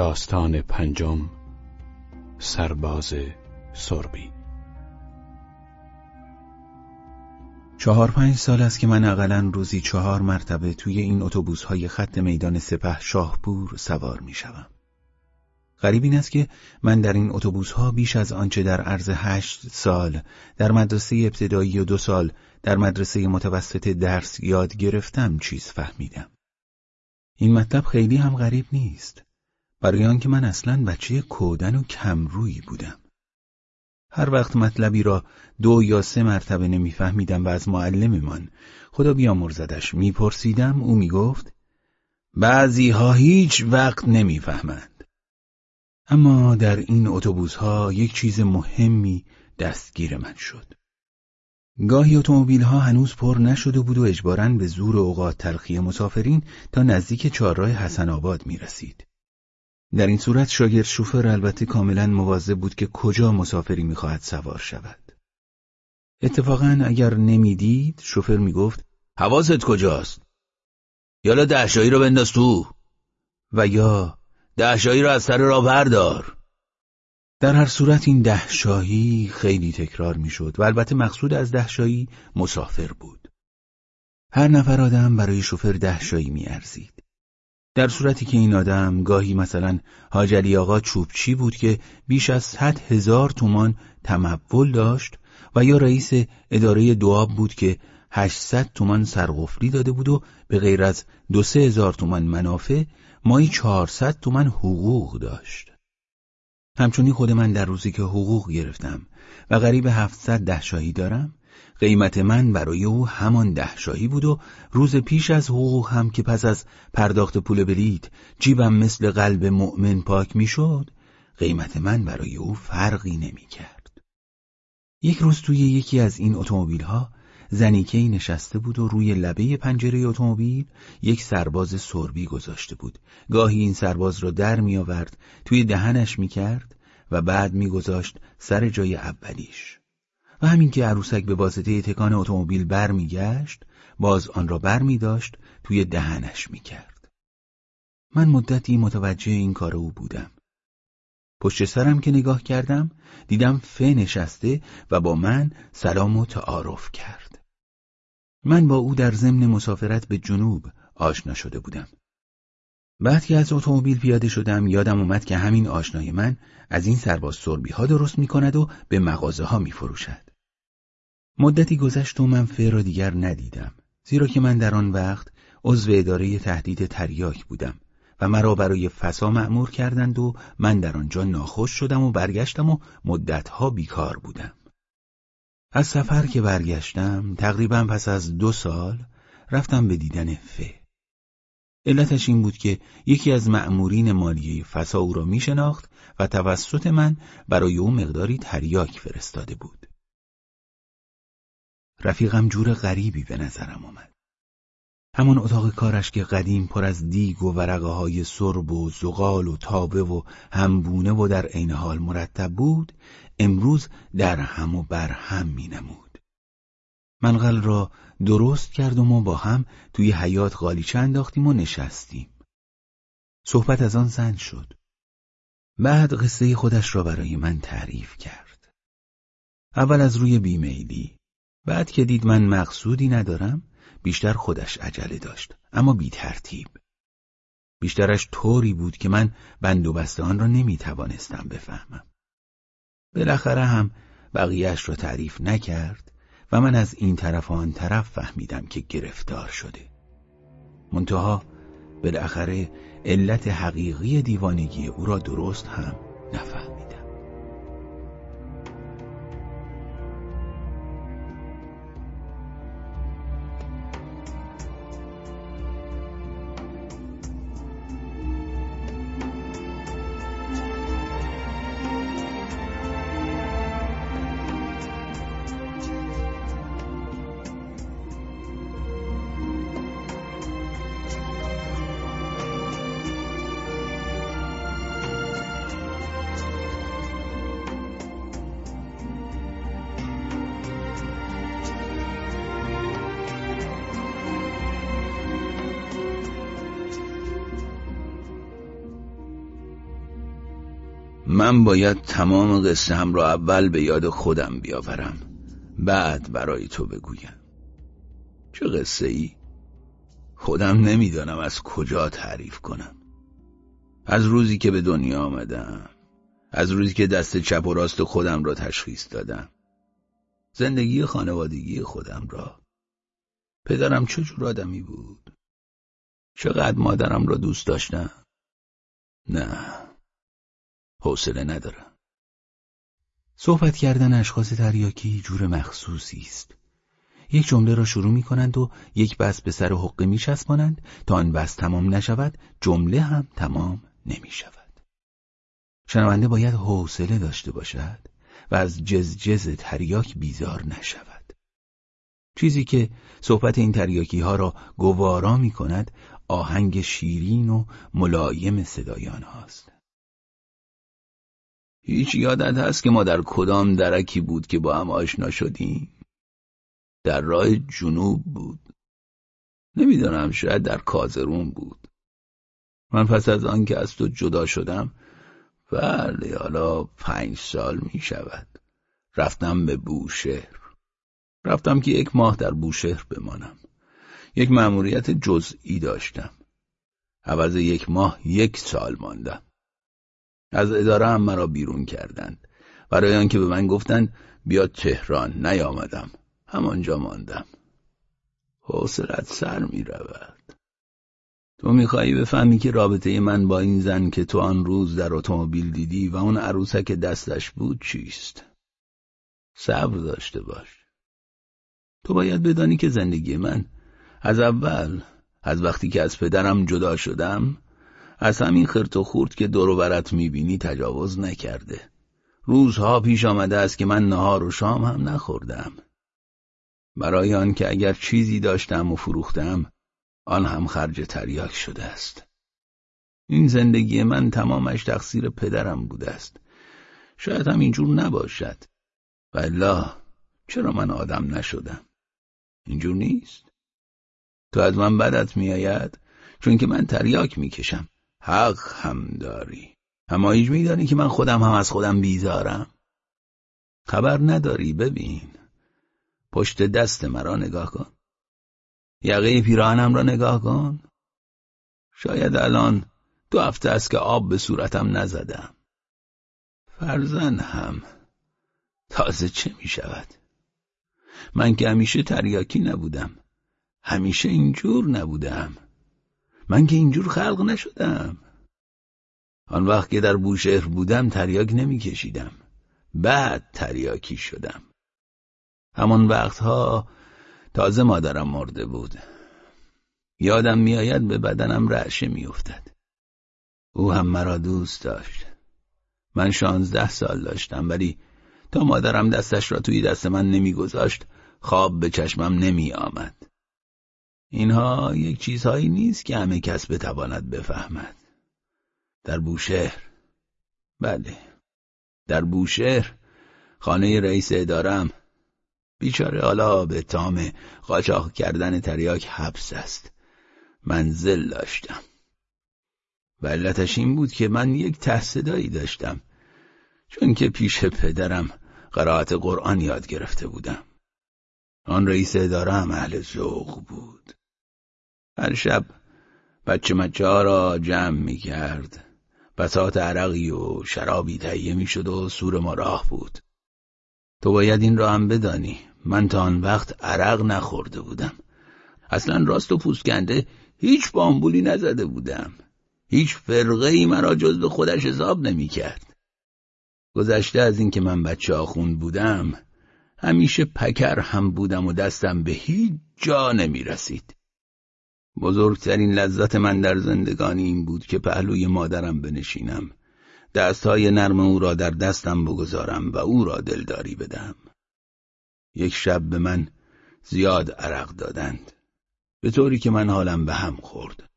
داستان پنجم سرباز سربی چهار پنج سال است که من اقلا روزی چهار مرتبه توی این اتوبوس های خط میدان سپه شاهپور سوار می شوم. غریب این است که من در این اتوبوس ها بیش از آنچه در عرض هشت سال در مدرسه ابتدایی و دو سال در مدرسه متوسط درس یاد گرفتم چیز فهمیدم. این مطلب خیلی هم غریب نیست. برای آنکه من اصلا بچه کودن و کمرویی بودم. هر وقت مطلبی را دو یا سه مرتبه نمیفهمیدم و از معلممان خدا بیامرزدش میپرسیدم او می‌گفت بعضی ها هیچ وقت نمی‌فهمند. اما در این اتوبوس ها یک چیز مهمی دستگیر من شد. گاهی اتومبیل ها هنوز پر نشده بود و اجباراً به زور اوقات تلخی مسافرین تا نزدیک چهارراه حسن آباد می رسید. در این صورت شاگرد شوفر البته کاملا مواظب بود که کجا مسافری می‌خواهد سوار شود. اتفاقا اگر نمی‌دید شوفر می‌گفت حواست کجاست؟ یالا دهشایی رو بنداز تو و یا دهشایی رو از سر را بردار در هر صورت این دهشاهی خیلی تکرار می‌شد و البته مقصود از دهشایی مسافر بود. هر نفر آدم برای شوفر دهشایی میارزید. در صورتی که این آدم گاهی مثلا حاجلی آقا چوبچی بود که بیش از صد هزار تومان تمول داشت و یا رئیس اداره دواب بود که 800 تومان سرغفلی داده بود و به غیر از دو سه هزار تومان منافع مایی 400 تومان حقوق داشت. همچنین خود من در روزی که حقوق گرفتم و قریب 700 دهشاهی دارم قیمت من برای او همان ده شاهی بود و روز پیش از حقوق هم که پس از پرداخت پول بلیت جیبم مثل قلب مؤمن پاک می‌شد قیمت من برای او فرقی نمی کرد. یک روز توی یکی از این اتومبیل ها زنیکی نشسته بود و روی لبه پنجره اتومبیل یک سرباز سربی گذاشته بود. گاهی این سرباز را در می آورد، توی دهنش می کرد و بعد می گذاشت سر جای اولیش. و همین که عروسک به واسطه تکان اتومبیل برمیگشت باز آن را بر می توی دهنش می کرد. من مدتی متوجه این کار او بودم. پشت سرم که نگاه کردم دیدم فه نشسته و با من سلام و تعارف کرد. من با او در ضمن مسافرت به جنوب آشنا شده بودم. بعد که از اتومبیل پیاده شدم یادم اومد که همین آشنای من از این سرباز سربی ها درست می کند و به مغازه ها می فروشد. مدتی گذشت و من فه را دیگر ندیدم زیرا که من در آن وقت عضو اداره تهدید تریاک بودم و مرا برای فسا معمور کردند و من در آنجا ناخوش شدم و برگشتم و مدتها بیکار بودم. از سفر که برگشتم تقریبا پس از دو سال رفتم به دیدن فه علتش این بود که یکی از مأمورین مالیه فسا او را می شناخت و توسط من برای او مقداری تریاک فرستاده بود. رفیقم جور غریبی به نظرم آمد. همون اتاق کارش که قدیم پر از دیگ و ورقه های سرب و زغال و تابه و همبونه و در عین حال مرتب بود امروز در هم و بر هم می نمود. منقل را درست کردم و با هم توی حیات غالیچه انداختیم و نشستیم. صحبت از آن زن شد. بعد قصه خودش را برای من تعریف کرد. اول از روی بیمیلی بعد که دید من مقصودی ندارم بیشتر خودش عجله داشت اما بی ترتیب. بیشترش طوری بود که من بند و بسته آن را نمی توانستم بفهمم. بالاخره هم بقیهش را تعریف نکرد و من از این طرف و آن طرف فهمیدم که گرفتار شده. منتها بالاخره علت حقیقی دیوانگی او را درست هم نفهمید. من باید تمام قصه هم را اول به یاد خودم بیاورم بعد برای تو بگویم. چه قصه ای؟ خودم نمی‌دانم از کجا تعریف کنم. از روزی که به دنیا آمدم از روزی که دست چپ و راست خودم را تشخیص دادم. زندگی خانوادگی خودم را. پدرم چه جور آدمی بود؟ چقدر مادرم را دوست داشتم؟ نه. حوصله ندارم. صحبت کردن اشخاص تریاکی جور مخصوصی است. یک جمله را شروع می کنند و یک بس به سر حقه می چسبانند تا آن بس تمام نشود جمله هم تمام نمی شود شنونده باید حوصله داشته باشد و از جز جز تریاک بیزار نشود. چیزی که صحبت این تریاکی ها را گوارا می کند آهنگ شیرین و ملایم صدایان هاست. هیچ یادت هست که ما در کدام درکی بود که با هم آشنا شدیم؟ در راه جنوب بود. نمی‌دانم شاید در کازرون بود. من پس از آن که از تو جدا شدم بله حالا پنج سال می شود رفتم به بوشهر. رفتم که یک ماه در بوشهر بمانم. یک مأموریت جزئی داشتم. عوض یک ماه یک سال ماندم. از اداره هم مرا بیرون کردند. برای آنکه به من گفتند بیا تهران نیامدم. همانجا ماندم. حوصلت سر می رود. تو میخوایی بفهمی که رابطه من با این زن که تو آن روز در اتومبیل دیدی و اون عروسک دستش بود چیست؟ صبر داشته باش. تو باید بدانی که زندگی من از اول از وقتی که از پدرم جدا شدم از همین خرت و خورد که دور برت می‌بینی تجاوز نکرده. روزها پیش آمده است که من نهار و شام هم نخوردم. برای آن که اگر چیزی داشتم و فروختم آن هم خرج تریاک شده است. این زندگی من تمامش تقصیر پدرم بوده است. شاید هم اینجور نباشد. و چرا من آدم نشدم؟ اینجور نیست. تو از من بدت میآید چون که من تریاک می‌کشم. حق هم داری. اما ایج میدانی که من خودم هم از خودم بیزارم. خبر نداری ببین. پشت دست مرا نگاه کن. یقه پیراهنم را نگاه کن. شاید الان دو هفته است که آب به صورتم نزدم. فرزن هم تازه چه می شود من که همیشه تریاکی نبودم. همیشه اینجور نبودم. من که اینجور خلق نشدم. آن وقت که در بوشهر بودم تریاک نمیکشیدم. بعد تریاکی شدم. همان وقتها تازه مادرم مرده بود. یادم میآید به بدنم رعشه میافتد. او هم مرا دوست داشت. من شانزده سال داشتم ولی تا مادرم دستش را توی دست من نمیگذاشت خواب به چشمم نمی آمد. اینها یک چیزهایی نیست که همه کس بتواند بفهمد. در بوشهر بله. در بوشهر خانه رئیس ادارم. بیچاره حالا به تام قاچاق کردن تریاک حبس است. منزل داشتم. و علتش این بود که من یک تحصدایی داشتم. چون که پیش پدرم قرائت قرآن یاد گرفته بودم. آن رئیس اداره هم اهل ذوق بود. هر شب بچه مچه ها را جمع می کرد. بسات عرقی و شرابی تهیه می شد و سور ما راه بود. تو باید این را هم بدانی. من تا آن وقت عرق نخورده بودم. اصلا راست و پوسکنده هیچ بامبولی نزده بودم. هیچ فرقه ای مرا جز به خودش حساب نمی کرد. گذشته از اینکه من بچه آخوند بودم همیشه پکر هم بودم و دستم به هیچ جا نمی رسید. بزرگترین لذت من در زندگانی این بود که پهلوی مادرم بنشینم. دستهای نرم او را در دستم بگذارم و او را دلداری بدم یک شب به من زیاد عرق دادند. به طوری که من حالم به هم خورد.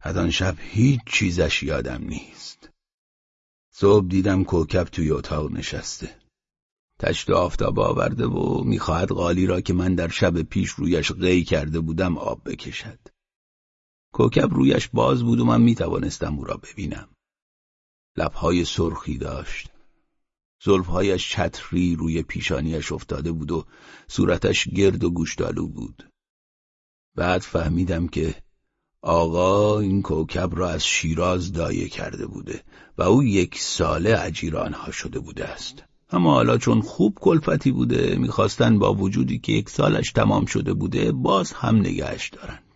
از آن شب هیچ چیزش یادم نیست. صبح دیدم کوکب توی اتاق نشسته. تشت آفتاب آورده و می‌خواهد قالی را که من در شب پیش رویش غی کرده بودم آب بکشد. کوکب رویش باز بود و من می‌توانستم او را ببینم. لبهای سرخی داشت. زلفهایش چتری روی پیشانیش افتاده بود و صورتش گرد و گوشتالو بود. بعد فهمیدم که آقا این کوکب را از شیراز دایه کرده بوده و او یک ساله اجیرانها شده بوده است. اما حالا چون خوب کلفتی بوده می‌خواستن با وجودی که یک سالش تمام شده بوده باز هم نگهش دارند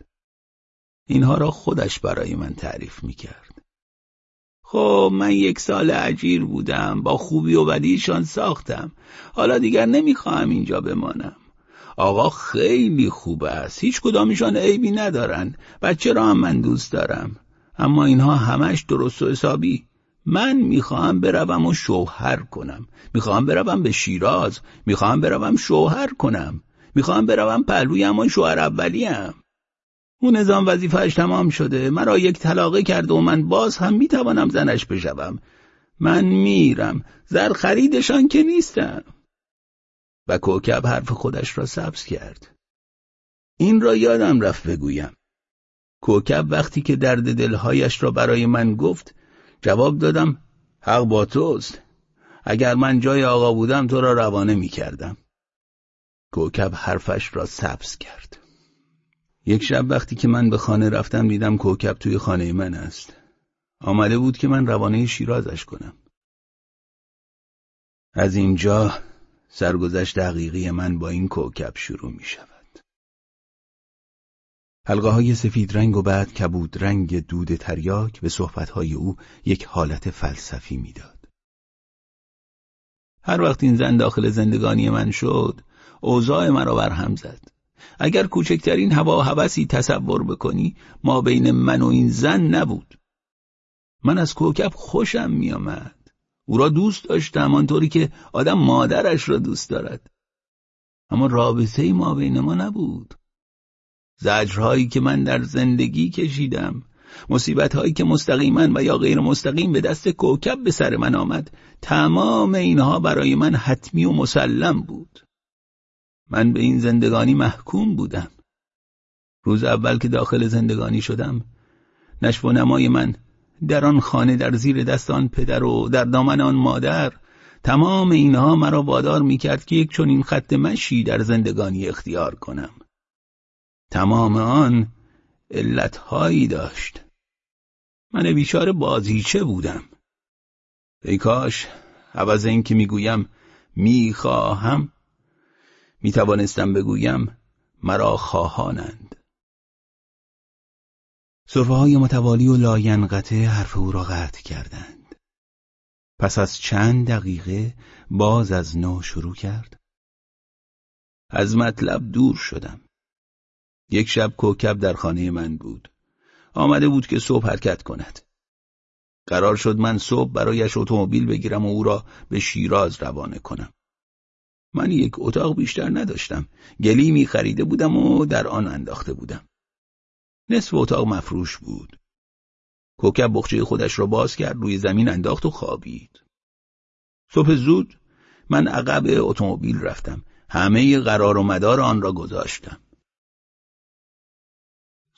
اینها را خودش برای من تعریف می‌کرد. خب من یک سال اجیر بودم با خوبی و بدیشان ساختم. حالا دیگر نمی‌خواهم اینجا بمانم. آقا خیلی خوب است. هیچ کدامشان عیبی ندارن. بچه را هم من دوست دارم. اما اینها همش درست و حسابی. من می‌خواهم بروم و شوهر کنم. می‌خواهم بروم به شیراز. می‌خواهم بروم شوهر کنم. می‌خواهم بروم پهلوی همان شوهر اولیم. اون نظام وظیفهش تمام شده. مرا یک طلاقه کرده و من باز هم می‌توانم زنش بشوم. من میرم. زر خریدشان که نیستم. و کوکب حرف خودش را سبز کرد. این را یادم رفت بگویم. کوکب وقتی که درد دلهایش را برای من گفت جواب دادم حق با توست. اگر من جای آقا بودم تو را روانه می کردم کوکب حرفش را سبز کرد. یک شب وقتی که من به خانه رفتم دیدم کوکب توی خانه من است. آمده بود که من روانه شیرازش کنم. از اینجا سرگذشت دقیقی من با این کوکب شروع می شود. حلقه های سفید رنگ و بعد کبود رنگ دود تریاک به صحبتهای او یک حالت فلسفی می‌داد. هر وقت این زن داخل زندگانی من شد اوضاع مرا برهم زد. اگر کوچکترین هوا هوسی تصور بکنی ما بین من و این زن نبود. من از کوکب خوشم میآمد. او را دوست داشتم آنطوری که آدم مادرش را دوست دارد. اما رابطه ما بین ما نبود. زجرهایی که من در زندگی کشیدم مصیبتهایی که مستقیما و یا غیر مستقیم به دست کوکب به سر من آمد تمام اینها برای من حتمی و مسلم بود. من به این زندگانی محکوم بودم. روز اول که داخل زندگانی شدم نشو و نمای من در آن خانه در زیر دست آن پدر و در دامن آن مادر تمام اینها مرا وادار می‌کرد که یک چنین خط مشی در زندگانی اختیار کنم. تمام آن علتهایی داشت. من بیچاره بازیچه بودم. ای کاش عوض اینکه می‌گویم می‌خواهم می‌توانستم بگویم مرا خواهانند. صرفه های متوالی و لاینقطه حرف او را قطع کردند. پس از چند دقیقه باز از نو شروع کرد. از مطلب دور شدم. یک شب کوکب در خانه من بود. آمده بود که صبح حرکت کند. قرار شد من صبح برایش اتومبیل بگیرم و او را به شیراز روانه کنم. من یک اتاق بیشتر نداشتم. گلیمی خریده بودم و در آن انداخته بودم. نصف اتاق مفروش بود. کوکب بخچه خودش را باز کرد روی زمین انداخت و خوابید. صبح زود من عقب اتومبیل رفتم. همه قرار و مدار آن را گذاشتم.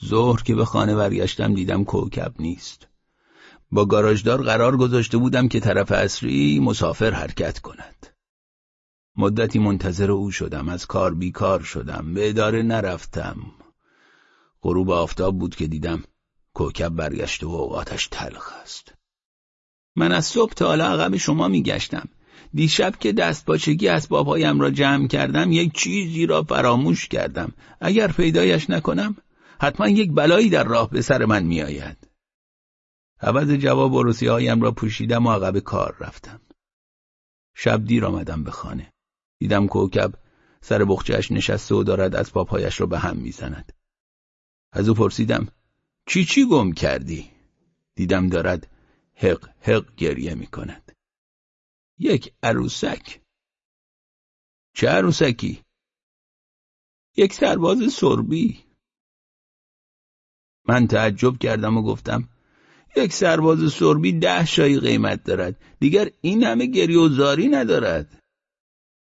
ظهر که به خانه برگشتم دیدم کوکب نیست. با گاراژدار قرار گذاشته بودم که طرف اصری مسافر حرکت کند. مدتی منتظر او شدم. از کار بیکار شدم. به اداره نرفتم. غروب آفتاب بود که دیدم کوکب برگشته و اوقاتش تلخ است. من از صبح تا حالا عقب شما میگشتم. دیشب که دست باچگی اسبابهایم را جمع کردم یک چیزی را فراموش کردم. اگر پیدایش نکنم حتما یک بلایی در راه به سر من میآید. عوض جواب و را پوشیدم و عقب کار رفتم. شب دیر آمدم به خانه. دیدم کوکب سر بخچهش نشسته و دارد از پاپایش را به هم می‌زند. از او پرسیدم چی چی گم کردی؟ دیدم دارد حق حق گریه می کند. یک عروسک چه عروسکی؟ یک سرباز سربی من تعجب کردم و گفتم یک سرباز سربی ده شایی قیمت دارد دیگر این همه گریه و زاری ندارد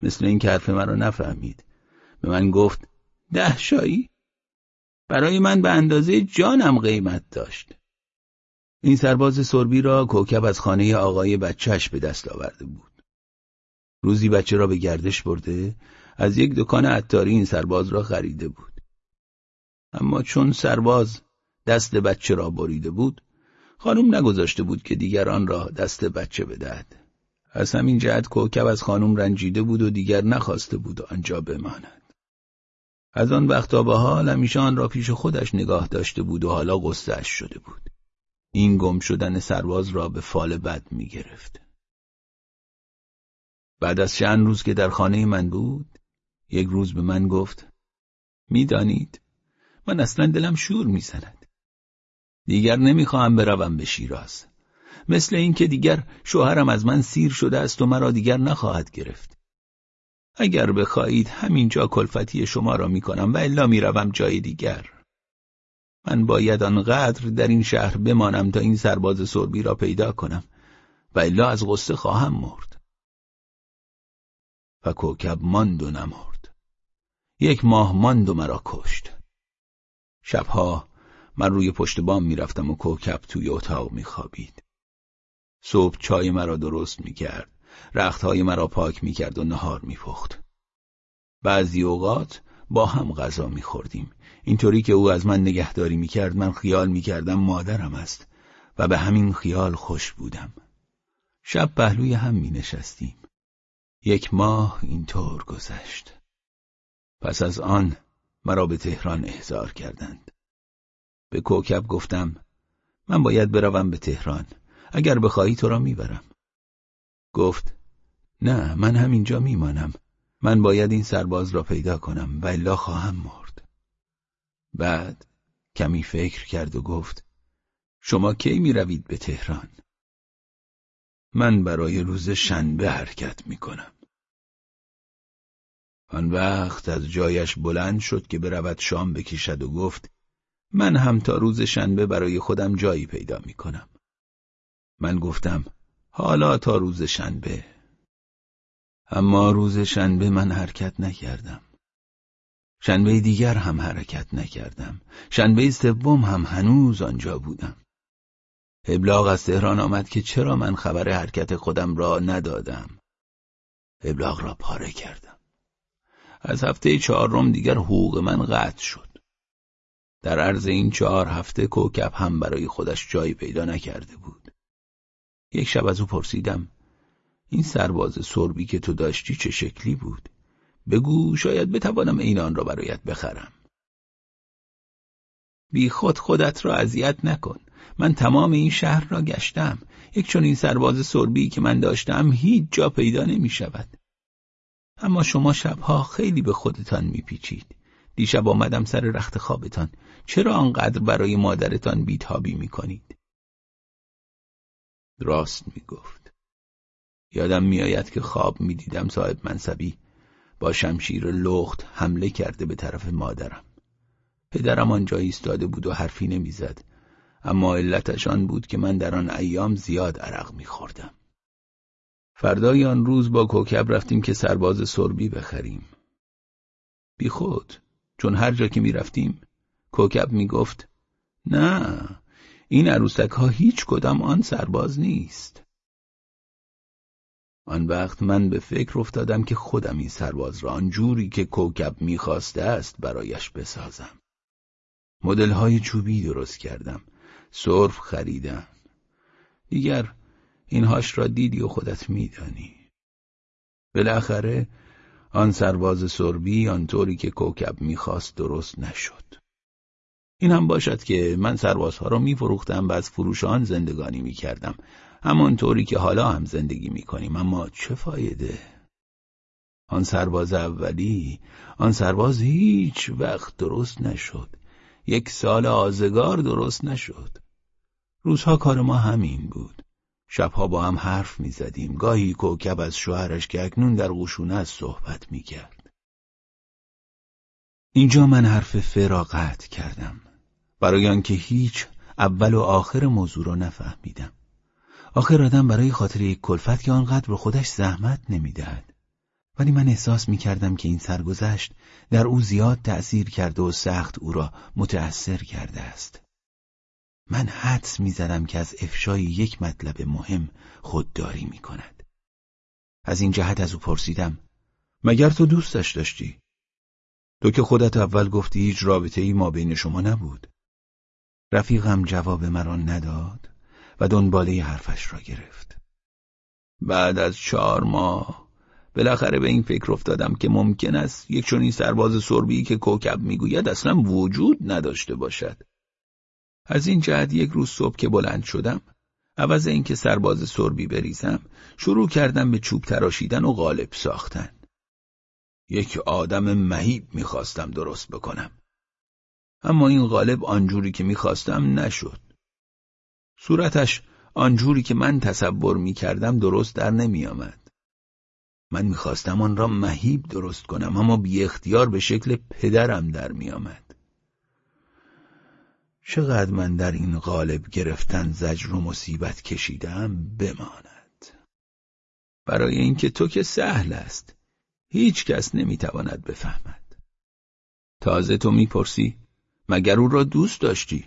مثل این که حرف مرا نفهمید به من گفت ده شایی برای من به اندازه جانم قیمت داشت این سرباز سربی را کوکب از خانه آقای بچهش به دست آورده بود. روزی بچه را به گردش برده از یک دکان عطاری این سرباز را خریده بود. اما چون سرباز دست بچه را بریده بود خانم نگذاشته بود که دیگران را دست بچه بدهد. از همین جهت کوکب از خانم رنجیده بود و دیگر نخواسته بود آنجا بماند. از آن وقتا به حال همیشه آن را پیش خودش نگاه داشته بود و حالا غصهاش شده بود. این گم شدن سرباز را به فال بد می گرفت. بعد از چند روز که در خانه من بود یک روز به من گفت می‌دانید من اصلا دلم شور می‌زند دیگر نمی‌خواهم بروم به شیراز مثل اینکه دیگر شوهرم از من سیر شده است و مرا دیگر نخواهد گرفت. اگر بخواهید همینجا کلفتی شما را می‌کنم و الا می‌روم جای دیگر. من باید آنقدر در این شهر بمانم تا این سرباز سربی را پیدا کنم و الا از غصه خواهم مرد. و کوکب ماند و نمرد. یک ماه ماند و مرا کشت. شبها من روی پشت بام می‌رفتم و کوکب توی اتاق میخوابید. صبح چای مرا درست می‌کرد رختهای مرا پاک می‌کرد و نهار میپخت. بعضی اوقات با هم غذا میخوردیم. اینطوری که او از من نگهداری می‌کرد من خیال می‌کردم مادرم است و به همین خیال خوش بودم. شب پهلوی هم می نشستیم یک ماه اینطور گذشت. پس از آن مرا به تهران احضار کردند. به کوکب گفتم من باید بروم به تهران. اگر بخواهی تو را می‌برم گفت نه من همینجا میمانم من باید این سرباز را پیدا کنم و الا خواهم مرد بعد کمی فکر کرد و گفت شما کی می روید به تهران؟ من برای روز شنبه حرکت می کنم. آن وقت از جایش بلند شد که برود شام بکشد و گفت من هم تا روز شنبه برای خودم جایی پیدا می کنم. من گفتم حالا تا روز شنبه. اما روز شنبه من حرکت نکردم. شنبه دیگر هم حرکت نکردم. شنبه سوم هم هنوز آنجا بودم. ابلاغ از تهران آمد که چرا من خبر حرکت خودم را ندادم. ابلاغ را پاره کردم. از هفته چهارم دیگر حقوق من قطع شد. در عرض این چهار هفته کوکب هم برای خودش جایی پیدا نکرده بود. یک شب از او پرسیدم این سرباز سربی که تو داشتی چه شکلی بود؟ بگو شاید بتوانم این آن را برایت بخرم. بی خود خودت را اذیت نکن. من تمام این شهر را گشتم. یک چون این سرباز سربی که من داشتم هیچ جا پیدا نمی شود. اما شما شبها خیلی به خودتان میپیچید دیشب آمدم سر رخت خوابتان. چرا آنقدر برای مادرتان بیتابی می‌کنید راست می‌گفت. یادم میآید که خواب می‌دیدم صاحب منصبی با شمشیر لخت حمله کرده به طرف مادرم. پدرم آنجا ایستاده بود و حرفی نمی‌زد اما علتش آن بود که من در آن ایام زیاد عرق میخوردم. فردای آن روز با کوکب رفتیم که سرباز سربی بخریم. بی خود چون هر جا که می‌رفتیم کوکب می‌گفت نه این عروسک ها هیچ کدام آن سرباز نیست. آن وقت من به فکر افتادم که خودم این سرباز را آنجوری که کوکب می‌خواسته است برایش بسازم. مدل های چوبی درست کردم. صرف خریدم دیگر اینهاش را دیدی و خودت میدانی. بالاخره آن سرباز سربی آنطوری که کوکب می‌خواست درست نشد. این هم باشد که من سربازها را میفروختم و از فروش آن زندگانی می‌کردم. همانطوری که حالا هم زندگی می‌کنیم. اما چه فایده؟ آن سرباز اولی آن سرباز هیچ وقت درست نشد. یک سال آزگار درست نشد. روزها کار ما همین بود. شبها با هم حرف می‌زدیم. گاهی کوکب از شوهرش که اکنون در قشونه از صحبت می‌کرد. اینجا من حرف فراغت کردم. برای آنکه هیچ اول و آخر موضوع را نفهمیدم آخر آدم برای خاطر یک کلفت که آنقدر به خودش زحمت نمی‌دهد ولی من احساس می کردم که این سرگذشت در او زیاد تأثیر کرده و سخت او را متأثر کرده است من حدس می‌زدم که از افشای یک مطلب مهم خودداری می کند. از این جهت از او پرسیدم مگر تو دوستش داشتی؟ تو که خودت اول گفتی هیچ رابطه ای ما بین شما نبود. رفیقم جواب مرا نداد و دنباله حرفش را گرفت. بعد از چهار ماه بالاخره به این فکر افتادم که ممکن است یک چنین سرباز سربی که کوکب می‌گوید اصلا وجود نداشته باشد. از این جهت یک روز صبح که بلند شدم عوض اینکه سرباز سربی بریزم شروع کردم به چوب تراشیدن و غالب ساختن. یک آدم مهیب می‌خواستم درست بکنم. اما این غالب آنجوری که می‌خواستم نشد. صورتش آنجوری که من تصور می‌کردم درست در نمیآمد. من می‌خواستم آن را مهیب درست کنم اما بی اختیار به شکل پدرم در میآمد. چقدر من در این غالب گرفتن زجر و مصیبت کشیدم بماند. برای اینکه تو که سهل است. هیچ کس نمی‌تواند بفهمد. تازه تو می‌پرسی مگر او را دوست داشتی؟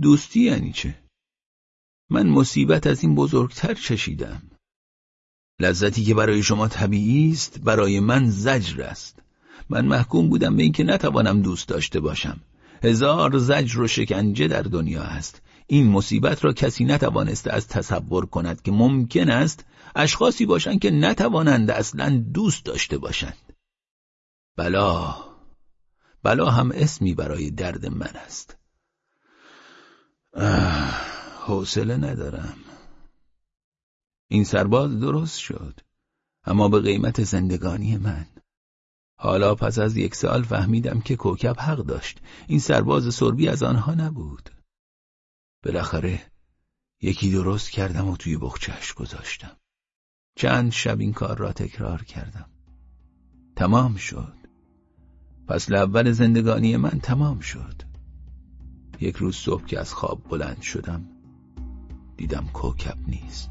دوستی یعنی چه؟ من مصیبت از این بزرگتر چشیدم. لذتی که برای شما طبیعی است برای من زجر است. من محکوم بودم به اینکه نتوانم دوست داشته باشم. هزار زجر و شکنجه در دنیا است. این مصیبت را کسی نتوانسته از تصور کند که ممکن است اشخاصی باشند که نتوانند اصلا دوست داشته باشند. بلا بلا هم اسمی برای درد من است. حوصله ندارم. این سرباز درست شد اما به قیمت زندگانی من. حالا پس از یک سال فهمیدم که کوکب حق داشت. این سرباز سربی از آنها نبود. بالاخره یکی درست کردم و توی بخچهش گذاشتم. چند شب این کار را تکرار کردم. تمام شد. فصل اول زندگانی من تمام شد. یک روز صبح که از خواب بلند شدم دیدم کوکب نیست.